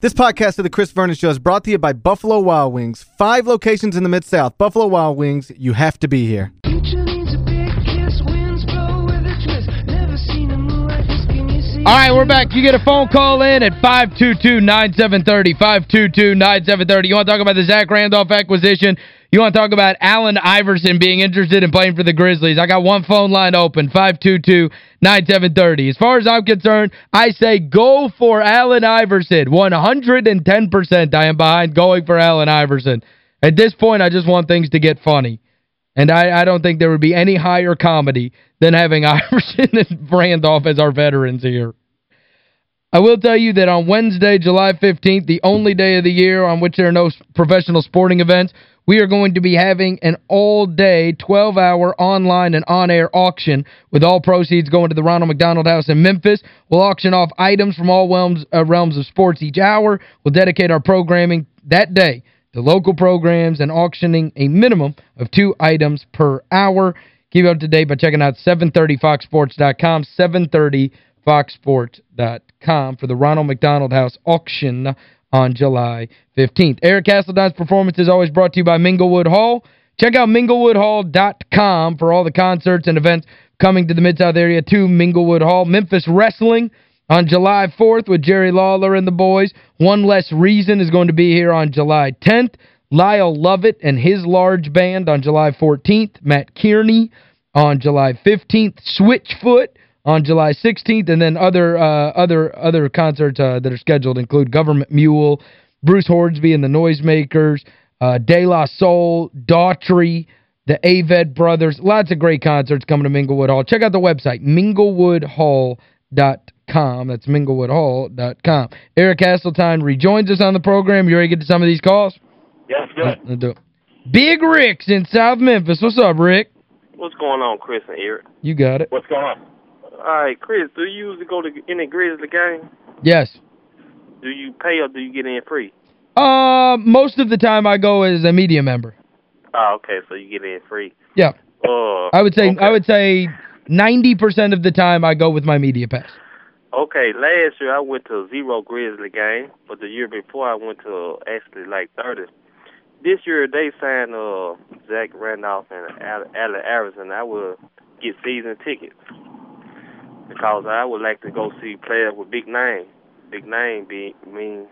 This podcast of the Chris Vernon Show is brought to you by Buffalo Wild Wings. Five locations in the Mid-South. Buffalo Wild Wings, you have to be here. All right, we're back. You get a phone call in at 522-9730, 522-9730. You want to talk about the Zach Randolph acquisition? You want to talk about Allen Iverson being interested in playing for the Grizzlies? I got one phone line open, 522-9730. As far as I'm concerned, I say go for Allen Iverson. 110% I am behind going for Allen Iverson. At this point, I just want things to get funny. And I, I don't think there would be any higher comedy than having Iverson and Randolph as our veterans here. I will tell you that on Wednesday, July 15th, the only day of the year on which there are no professional sporting events, we are going to be having an all-day, 12-hour online and on-air auction with all proceeds going to the Ronald McDonald House in Memphis. We'll auction off items from all realms, uh, realms of sports each hour. We'll dedicate our programming that day to local programs and auctioning a minimum of two items per hour. Keep up to date by checking out 730foxsports.com, 730foxsports.com for the Ronald McDonald House auction on July 15th. Eric Hasseltine's performance is always brought to you by Minglewood Hall. Check out minglewoodhall.com for all the concerts and events coming to the Mid-South area to Minglewood Hall. Memphis Wrestling on July 4th with Jerry Lawler and the boys. One Less Reason is going to be here on July 10th. Lyle Lovett and his large band on July 14th. Matt Kearney on July 15th. Switchfoot on July 16th and then other uh, other other concerts uh, that are scheduled include Government Mule, Bruce Hornsby and the Noisemakers, uh, De La Soul, Daughtry, the Avett Brothers. Lots of great concerts coming to Minglewood Hall. Check out the website, minglewoodhall.com. That's minglewoodhall.com. Eric Hasseltine rejoins us on the program. You ready to get to some of these calls? Yes, good. Let's do it. Big Rick's in South Memphis. What's up, Rick? What's going on, Chris and Eric? You got it. What's going on? All right, Chris, do you usually go to any Grizzly game? Yes. Do you pay or do you get in free? Uh, most of the time I go as a media member. Oh, okay, so you get in free. Yeah. Uh, I would say okay. I would say 90% of the time I go with my media pass. Okay, last year I went to zero Grizzly game, but the year before I went to actually like 30. This year they signed uh Zach Randolph and Allen Iverson. I will get season tickets because I would like to go see players with big name. Big name be mean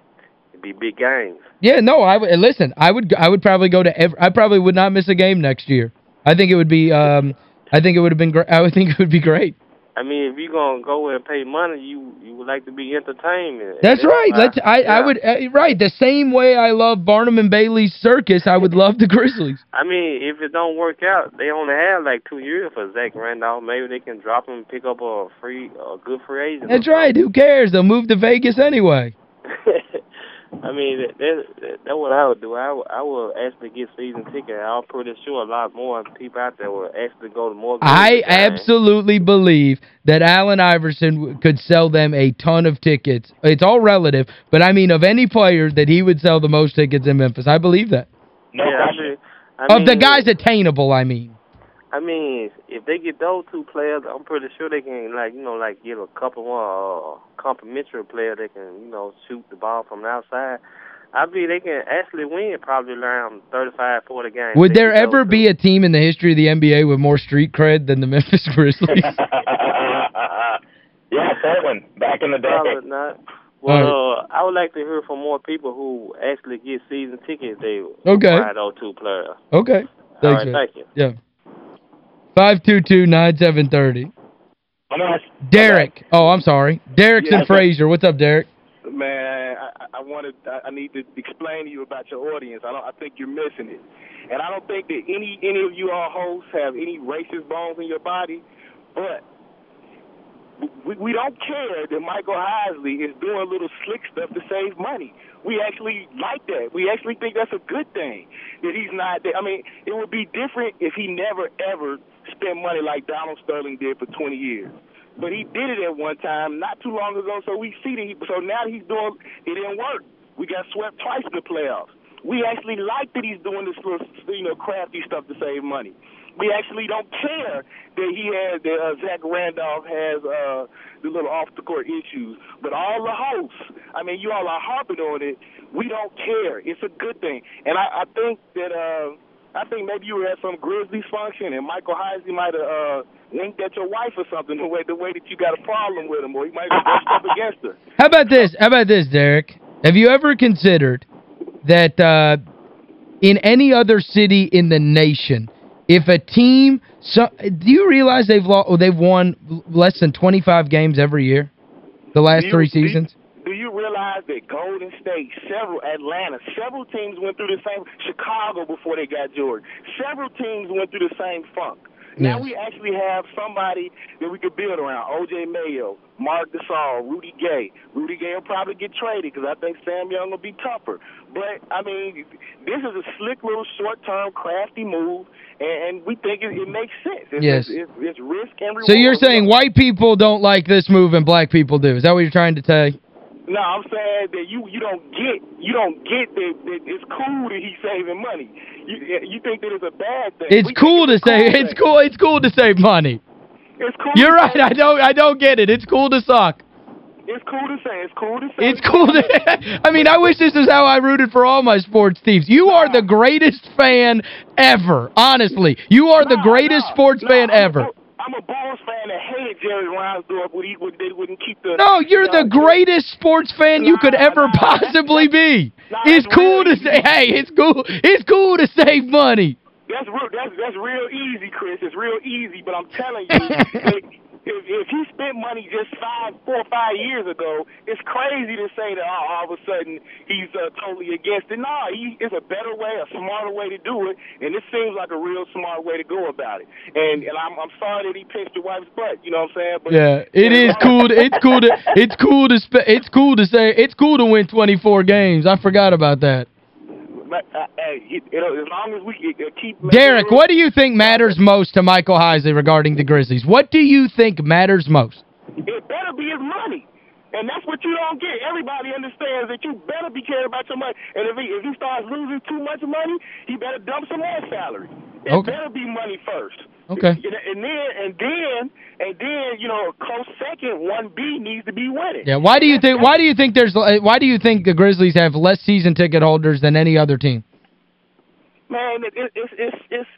be big games. Yeah, no, I would listen, I would I would probably go to every, I probably would not miss a game next year. I think it would be um I think it would have been. I would think it would be great. I mean, if you're going to go and pay money, you you would like to be entertained. That's, That's right. Let's I yeah. I would uh, right, the same way I love Barnum and Bailey's circus, I would love the Grizzlies. I mean, if it don't work out, they only have like 2 years for Zach Randolph. Maybe they can drop him and pick up a free a good free agent. That's right. Who cares? They'll move to Vegas anyway. I mean, that, that, that's what I would do. I, I will actually get season ticket. I'm pretty sure a lot more people out there will actually go to more I absolutely believe that Allen Iverson could sell them a ton of tickets. It's all relative, but I mean of any player that he would sell the most tickets in Memphis. I believe that. No yeah. I mean, I of the guys attainable, I mean. I mean, if they get those two players, I'm pretty sure they can, like, you know, like, get a couple more uh, complimentary player that can, you know, shoot the ball from the outside. I believe they can actually win probably around 35, 40 games. Would there ever be a team in the history of the NBA with more street cred than the Memphis Grizzlies? yeah, Portland, back in the day. Probably not. Well, uh, I would like to hear from more people who actually get season tickets. They okay. acquire those two players. Okay. Thanks, All right, man. thank you. Yeah. 522-9730. Derek. Oh, I'm sorry. Derek's Yeah, in Frayser. What's up, Derek? Man, I, I wanted, I need to explain to you about your audience. I don't, I think you're missing it, and I don't think that any any of you all hosts have any racist bones in your body, but we, we don't care that Michael Heisley is doing a little slick stuff to save money. We actually like that. We actually think that's a good thing. That he's not. That, I mean, it would be different if he never ever spent money like Donald Sterling did for 20 years. But he did it at one time not too long ago, so we see that he. So now he's doing. It didn't work. We got swept twice in the playoffs. We actually like that he's doing this little, you know, crafty stuff to save money. we actually don't care that he has that uh, Zach Randolph has uh, the little off the court issues. But all the hosts, I mean, you all are harping on it. We don't care. It's a good thing, and I, I think that. Uh, I think maybe you were at some Grizzlies function and Michael Heisley might have uh, winked at your wife or something the way the way that you got a problem with him or he might have brushed up against her. How about this? How about this, Derek? Have you ever considered that uh, in any other city in the nation, if a team so do you realize they've lost, they've won less than 25 games every year the last you, three seasons? Do you, do you realize that Golden State, several Atlanta, several teams went through the same Chicago before they got Jordan. Several teams went through the same funk. Now Yes. we actually have somebody that we could build around. O.J. Mayo, Marc Gasol, Rudy Gay. Rudy Gay will probably get traded because I think Sam Young will be tougher. But, I mean, this is a slick little short-term crafty move, and, and we think it, it makes sense. It's, Yes. It's, it's, it's risk and reward. So you're saying white people don't like this move and black people do. Is that what you're trying to say? No, I'm saying that you you don't get you don't get that, that it's cool that he's saving money. You you think that it's a bad thing. It's We cool to save thing. it's cool it's cool to save money. It's cool. You're right. say- I don't I don't get it. It's cool to suck. It's cool to say. It's cool to say. It's cool to I mean, I wish this is how I rooted for all my sports teams. You are the greatest fan ever. Honestly. You are the nah, sports fan ever. I'm a Bulls fan that hated Jerry Reinsdorf when he would they wouldn't keep the No, you're the uh, greatest sports fan you could ever nah, possibly be. nah, It's cool to say, hey, it's cool. It's cool to save money. That's real. That's that's real easy, Chris. It's real easy. But I'm telling you, if if he spent money just five, four, or five years ago, it's crazy to say that oh, all of a sudden he's uh, totally against it. No, he it's a better way, a smarter way to do it, and this seems like a real smart way to go about it. And and I'm I'm sorry that he pinched your wife's butt. You know what I'm saying? But Yeah, it is cool. To, it's cool to it's cool to it's cool to say it's cool to win 24 games. I forgot about that. But, hey, he- it'll- as long as we uh, keep Derek, what do you think matters most to Michael Heisley regarding the Grizzlies? What do you think matters most? It better be his money. And that's what you don't get. Everybody understands that you better be caring about your money. And if he if he starts losing too much money, he better dump some more salary. It Okay. better be money first. Okay. And then and then and then, you know, close second, one B needs to be winning. Yeah, why do you think why do you think there's uh, why do you think the Grizzlies have less season ticket holders than any other team? Man, it, it, it's it's it's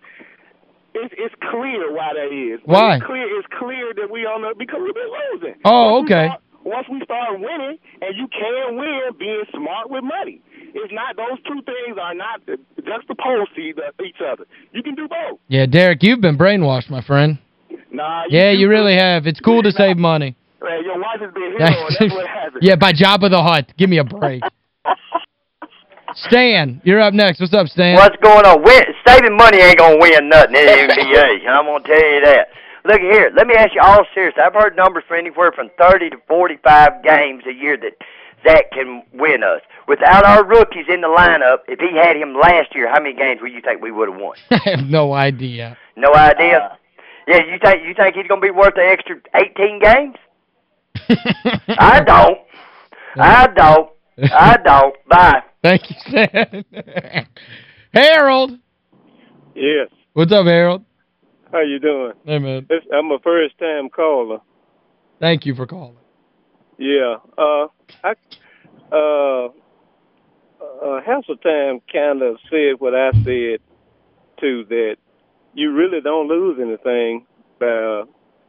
it's it's clear why that is. Why? It's clear it's clear that we on the because we've been losing. Oh, Once we okay. start- once we start winning, and you can win being smart with money. It's not those two things are not just juxtaposed to each each other. You can do both. Yeah, Derek, you've been brainwashed, my friend. Nah, Yeah, you really have. It's cool to Nah, save money. Man, your wife has been hit. That's what happened. yeah, by Jabba the Hutt. Give me a break. Stan, you're up next. What's up, Stan? What's going on? Win, saving money ain't gonna win nothing in the NBA. I'm gonna tell you that. Look here, let me ask you all serious. I've heard numbers for anywhere from 30 to 45 games a year that Zach can win us. Without our rookies in the lineup, if he had him last year, how many games would you think we would have won? I have no idea. No idea. Uh. yeah, you think you think he's gonna be worth the extra 18 games? I don't. I don't. I don't. Bye. Thank you, Stan. Harold. Yes. What's up, Harold? How you doing? Hey, man. This, I'm a first time caller. Thank you for calling. Yeah. Uh I uh uh Hasseltine kind of said what I said too that you really don't lose anything by uh,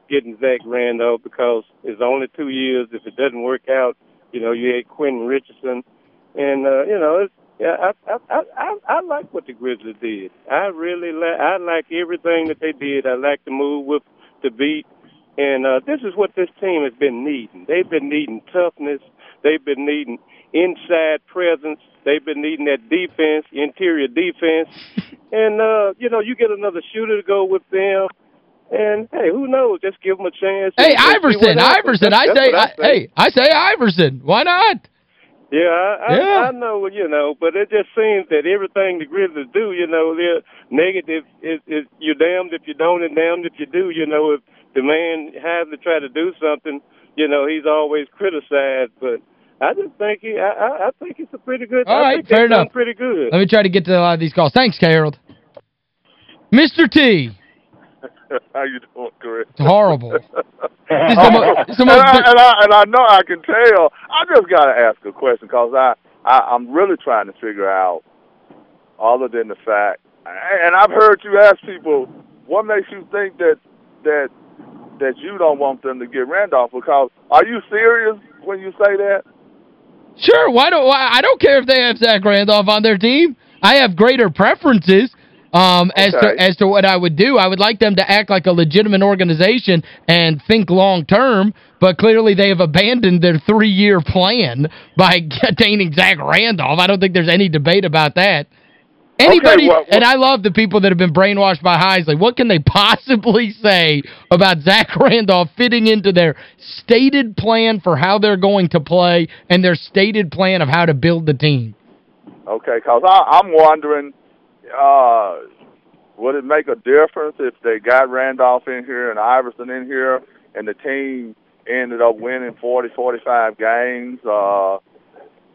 getting Zach Randolph because it's only two years. If it doesn't work out, you know, you had Quentin Richardson and uh, you know, it's yeah, I, I I I I like what the Grizzlies did. I really like I like everything that they did. I like the move with Thabeet and uh, this is what this team has been needing. They've been needing toughness. They've been needing inside presence. They've been needing that defense, interior defense. and, uh, you know, you get another shooter to go with them. And, hey, who knows? Just give them a chance. Hey, Iverson. Iverson. I say, I, hey, I say Iverson. Why not? Yeah, I, I, Yeah. I know, you know, but it just seems that everything the Grizzlies do, you know, they're negative. Is is you're damned if you don't, and damned if you do. You know, if the man has to try to do something, you know, he's always criticized. But I just think he, I, I, I think it's a pretty good. All I right, think fair enough. Pretty good. Let me try to get to a lot of these calls. Thanks, Harold. Mr. T. How you doing, Chris? It's horrible. and, the it's the most- I, and, I, and I know I can tell. I just got to ask a question because I, I, I'm really trying to figure out, other than the fact, and I've heard you ask people, what makes you think that that that you don't want them to get Randolph? Because are you serious when you say that? Sure, why don't why, I don't care if they have Zach Randolph on their team. I have greater preferences um, as to as to what I would do. I would like them to act like a legitimate organization and think long term, but clearly they have abandoned their three-year plan by attaining Zach Randolph. I don't think there's any debate about that. Anybody, well- and I love the people that have been brainwashed by Heisley. What can they possibly say about Zach Randolph fitting into their stated plan for how they're going to play and their stated plan of how to build the team? Okay, because I'm wondering, uh, would it make a difference if they got Randolph in here and Iverson in here, and the team ended up winning 40, 45 games? Uh,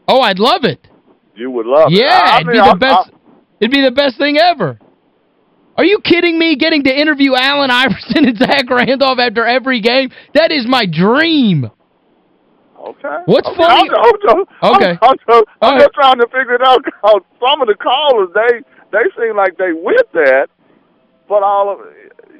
Oh, I'd love it. you would love it. Yeah, it'd mean, be the I'm- best I'm- it'd be the best thing ever. Are you kidding me getting to interview Allen Iverson and Zach Randolph after every game? That is my dream. Okay. What's okay. funny- I'm, I'm, just, Okay. I'm, I'm, just, All I'm right. just trying to figure it out because some of the callers, they they seem like they with that, but all of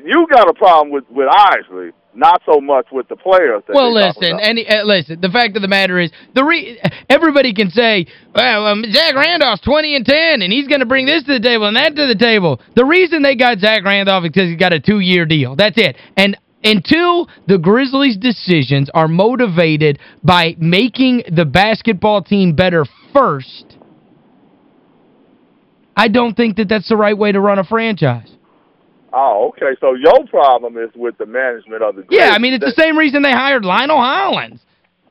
you got a problem with with Isley, not so much with the players. Well, listen, any, uh, listen, the fact of the matter is, the re everybody can say, well, um, Zach Randolph's 20 and 10, and he's going to bring this to the table and that to the table. The reason they got Zach Randolph is because he's got a two-year deal. That's it. And until the Grizzlies' decisions are motivated by making the basketball team better first, I don't think that that's the right way to run a franchise. Oh, okay. So your problem is with the management of the Yeah, I mean, it's the same reason they hired Lionel Hollins.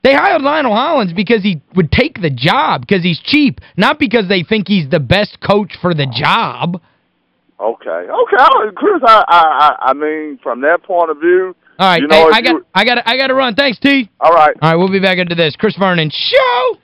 They hired Lionel Hollins because he would take the job, because he's cheap, not because they think he's the best coach for the job. Okay, okay, I- Chris. I, I, I- I mean, from that point of view, All right, You know, hey, I got I got I got to run. Thanks, T. all right. All right, we'll be back into this. Chris Vernon Show.